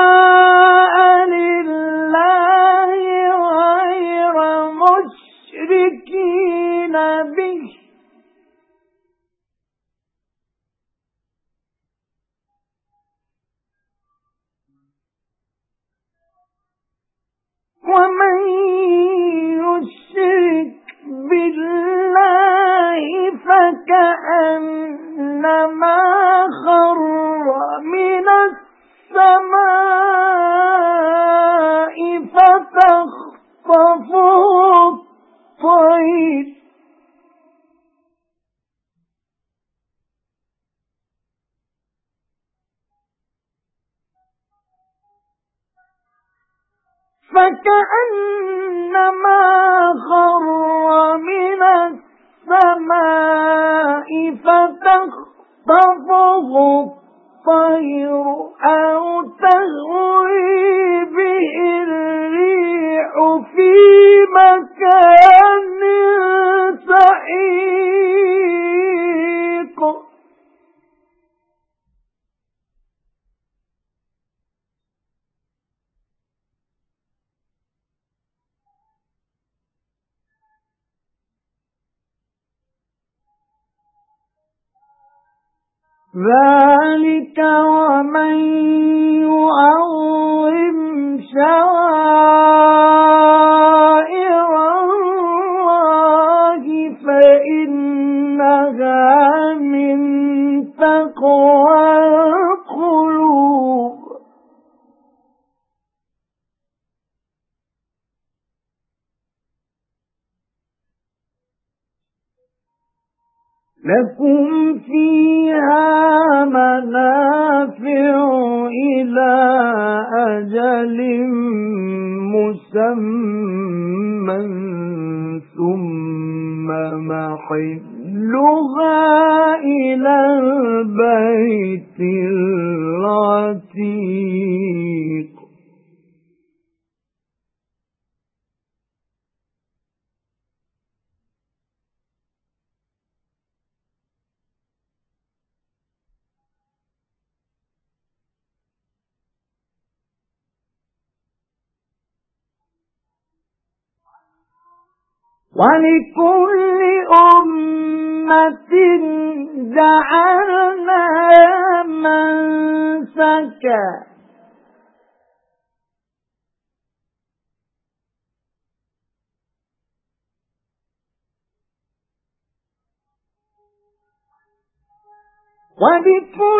حنفاء لله غير مشركين به ومن يشرك بالله فكأنما فكأنما خر من السماء فتخطفه الطير. مكان سحيق. ذَلِكَ وَمَن يُعَظِّمْ شَعَائِرَ تَقْوَى الْقُلُوبِ. لَكُمْ فِيهَا أَجَلٍ مُّسَمًّى ثُمَّ مَحِلُّهَا إِلَى الْبَيْتِ وَلِكُلِّ أُمَّةٍ جَعَلْنَا مَنسَكًا وَلِكُلِّ